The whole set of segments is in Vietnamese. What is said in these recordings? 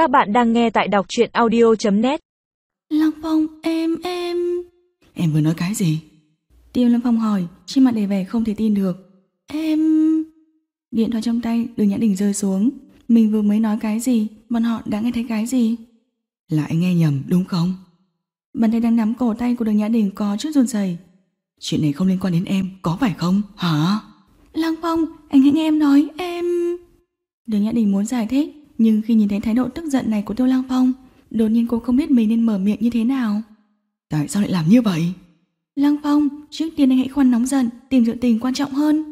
Các bạn đang nghe tại đọc chuyện audio.net Lăng Phong, em, em... Em vừa nói cái gì? Tiêu Lâm Phong hỏi, trên mặt đầy vẻ không thể tin được. Em... Điện thoại trong tay đường Nhã Đình rơi xuống. Mình vừa mới nói cái gì, bọn họ đã nghe thấy cái gì? Là anh nghe nhầm đúng không? Bàn tay đang nắm cổ tay của đường Nhã Đình có chút run rẩy. Chuyện này không liên quan đến em, có phải không? Hả? Lăng Phong, anh hãy nghe em nói, em... Đường Nhã Đình muốn giải thích, nhưng khi nhìn thấy thái độ tức giận này của Tiêu Lăng Phong, đột nhiên cô không biết mình nên mở miệng như thế nào. Tại sao lại làm như vậy? Lăng Phong, trước tiên anh hãy khoan nóng giận, tìm sự tình quan trọng hơn.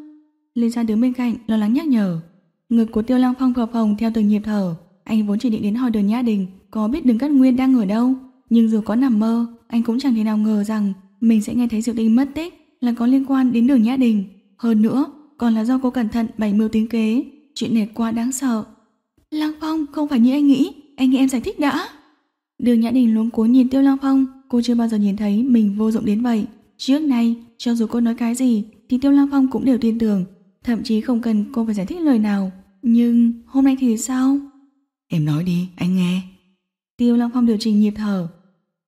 Lê Gia đứng bên cạnh, lo lắng nhắc nhở. Ngực của Tiêu Lăng Phong phập phồng theo từng nhịp thở. Anh vốn chỉ định đến hỏi đường Nhã Đình có biết đường Cát Nguyên đang ở đâu. Nhưng dù có nằm mơ, anh cũng chẳng thể nào ngờ rằng mình sẽ nghe thấy sự tình mất tích là có liên quan đến đường Nhã Đình. Hơn nữa, còn là do cô cẩn thận bày mưu tính kế. Chuyện này quá đáng sợ. Phong không phải như anh nghĩ, anh nghe em giải thích đã. Đường Nhã Đình luống cuống nhìn Tiêu Lăng Phong, cô chưa bao giờ nhìn thấy mình vô dụng đến vậy. Trước nay, cho dù cô nói cái gì thì Tiêu Lăng Phong cũng đều tin tưởng, thậm chí không cần cô phải giải thích lời nào. Nhưng hôm nay thì sao? Em nói đi, anh nghe. Tiêu Lăng Phong điều chỉnh nhịp thở.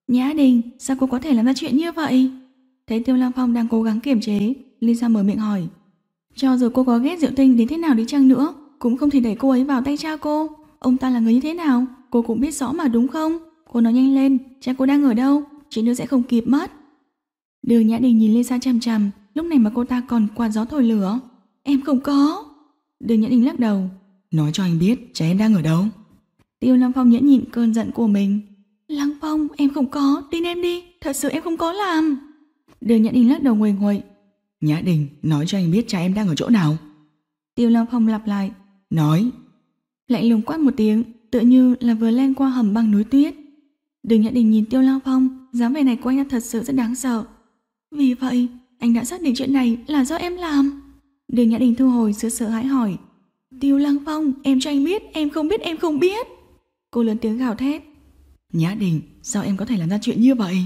Nhã Đình, sao cô có thể làm ra chuyện như vậy? Thấy Tiêu Lăng Phong đang cố gắng kiềm chế, Lisa mở miệng hỏi. Cho dù cô có ghét Diệu Tinh đến thế nào đi chăng nữa, cũng không thể đẩy cô ấy vào tay cha cô. Ông ta là người như thế nào, cô cũng biết rõ mà đúng không? Cô nói nhanh lên, cha cô đang ở đâu? Chị nữa sẽ không kịp mất. Đường Nhã Đình nhìn Lisa chằm chằm, lúc này mà cô ta còn quạt gió thổi lửa. Em không có. Đường Nhã Đình lắc đầu. Nói cho anh biết cha em đang ở đâu. Tiêu Lăng Phong nhẫn nhịn cơn giận của mình. Lăng Phong, em không có, tin em đi, thật sự em không có làm. Đường Nhã Đình lắc đầu nguầy nguậy. Nhã Đình, nói cho anh biết cha em đang ở chỗ nào. Tiêu Lăng Phong lặp lại. Nói. Lạnh lùng quát một tiếng, tựa như là vừa len qua hầm băng núi tuyết. Đường Nhã Đình nhìn Tiêu Lăng Phong, dáng vẻ này của anh thật sự rất đáng sợ. Vì vậy, anh đã xác định chuyện này là do em làm. Đường Nhã Đình thu hồi sự sợ hãi hỏi. Tiêu Lăng Phong, em cho anh biết, em không biết, em không biết. Cô lớn tiếng gào thét. Nhã Đình, sao em có thể làm ra chuyện như vậy?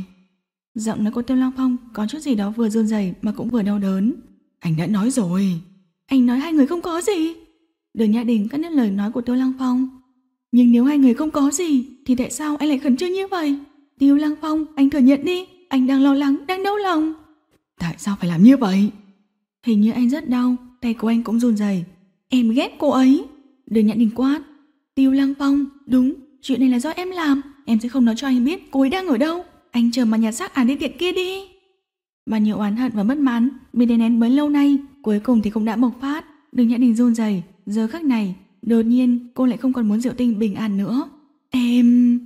Giọng nói của Tiêu Lăng Phong có chút gì đó vừa run rẩy mà cũng vừa đau đớn. Anh đã nói rồi. Anh nói hai người không có gì. Đường Nhã Đình cắt đứt lời nói của Tiêu Lăng Phong. Nhưng nếu hai người không có gì, thì tại sao anh lại khẩn trương như vậy? Tiêu Lăng Phong, anh thừa nhận đi, anh đang lo lắng, đang đau lòng. Tại sao phải làm như vậy? Hình như anh rất đau, tay của anh cũng run rẩy. Em ghét cô ấy. Đường Nhã Đình quát. Tiêu Lăng Phong, đúng, chuyện này là do em làm. Em sẽ không nói cho anh biết cô ấy đang ở đâu. Anh chờ mà nhà xác án đi tiện kia đi. Bao nhiêu oán hận và bất mãn bị đè nén bấy lâu nay, cuối cùng thì cũng đã bộc phát. Đường Nhã Đình run rẩy, giờ khắc này, đột nhiên cô lại không còn muốn Diệu Tinh bình an nữa. Em...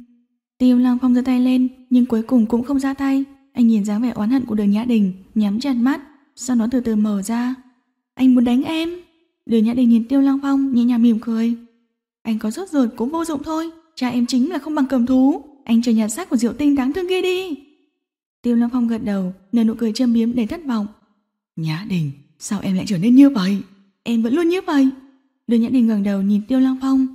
Tiêu long Phong giơ tay lên, nhưng cuối cùng cũng không ra tay. Anh nhìn dáng vẻ oán hận của Đường Nhã Đình, nhắm chặt mắt, sau đó từ từ mở ra. Anh muốn đánh em. Đường Nhã Đình nhìn Tiêu long Phong nhẹ nhàng mỉm cười. Anh có rốt ruột cũng vô dụng thôi, cha em chính là không bằng cầm thú. Anh chờ nhặt xác của Diệu Tinh đáng thương kia đi. Tiêu long Phong gật đầu, nở nụ cười châm biếm đầy thất vọng. Nhã Đình, sao em lại trở nên như vậy? Em vẫn luôn như vậy. Đường Nhã Đình ngẩng đầu nhìn Tiêu Lăng Phong.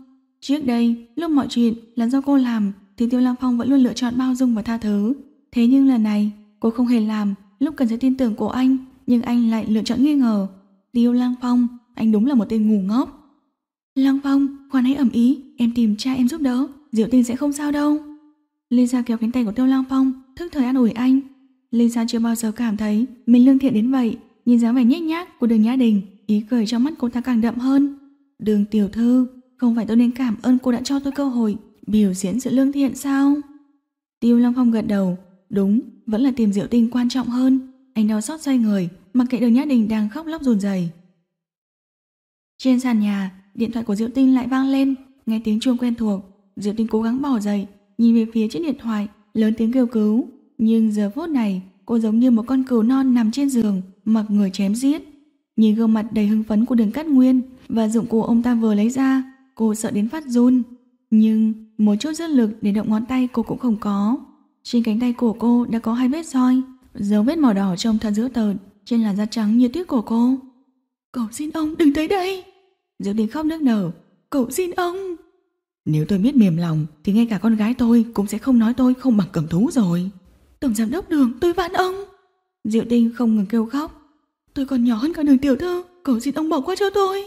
Trước đây, lúc mọi chuyện là do cô làm, thì Tiêu Lăng Phong vẫn luôn lựa chọn bao dung và tha thứ. Thế nhưng lần này, cô không hề làm, lúc cần sự tin tưởng của anh, nhưng anh lại lựa chọn nghi ngờ. Tiêu Lăng Phong, anh đúng là một tên ngu ngốc. Lăng Phong, khoan hãy ẩm ý, em tìm cha em giúp đỡ, Diệu Tinh sẽ không sao đâu. Lisa kéo cánh tay của Tiêu Lăng Phong, thức thời an ủi anh. Lisa chưa bao giờ cảm thấy mình lương thiện đến vậy, nhìn dáng vẻ nhếch nhác của đường Nhã Đình, ý cười trong mắt cô ta càng đậm hơn. Đường tiểu thư, không phải tôi nên cảm ơn cô đã cho tôi cơ hội biểu diễn sự lương thiện sao? Tiêu long Phong gật đầu, đúng, vẫn là tìm Diệu Tinh quan trọng hơn. Anh đau xót xoay người, mặc kệ đường Nhã Đình đang khóc lóc rùn rẩy. Trên sàn nhà, điện thoại của Diệu Tinh lại vang lên, nghe tiếng chuông quen thuộc, Diệu Tinh cố gắng bỏ dậy, nhìn về phía chiếc điện thoại, lớn tiếng kêu cứu. Nhưng giờ phút này, cô giống như một con cừu non nằm trên giường, mặc người chém giết. Nhìn gương mặt đầy hưng phấn của đường cát nguyên và dụng cụ ông ta vừa lấy ra, cô sợ đến phát run. Nhưng một chút sức lực để động ngón tay cô cũng không có. Trên cánh tay của cô đã có hai vết roi, dấu vết màu đỏ trông thật dữ tợn trên làn da trắng như tuyết của cô. Cầu xin ông đừng tới đây. Diệu tình khóc nức nở. Cầu xin ông. Nếu tôi biết mềm lòng thì ngay cả con gái tôi cũng sẽ không nói tôi không bằng cầm thú rồi. Tổng giám đốc đường tôi van ông. Diệu tinh không ngừng kêu khóc. Tôi còn nhỏ hơn cả đường tiểu thư, cầu xin ông bỏ qua cho tôi.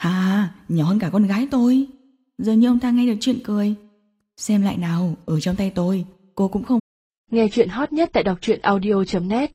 À, nhỏ hơn cả con gái tôi. Giờ như ông ta nghe được chuyện cười. Xem lại nào, ở trong tay tôi, cô cũng không Nghe chuyện hot nhất tại đọc truyện audio.net